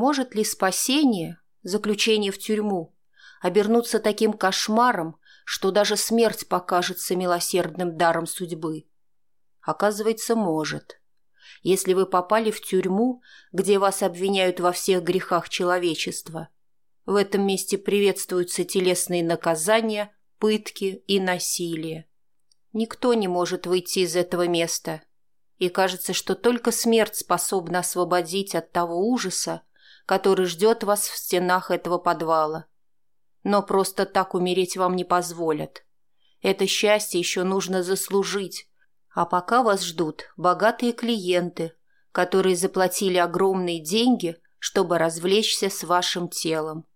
Может ли спасение, заключение в тюрьму, обернуться таким кошмаром, что даже смерть покажется милосердным даром судьбы? Оказывается, может. Если вы попали в тюрьму, где вас обвиняют во всех грехах человечества, в этом месте приветствуются телесные наказания, пытки и насилие. Никто не может выйти из этого места, и кажется, что только смерть способна освободить от того ужаса, который ждет вас в стенах этого подвала. Но просто так умереть вам не позволят. Это счастье еще нужно заслужить. А пока вас ждут богатые клиенты, которые заплатили огромные деньги, чтобы развлечься с вашим телом.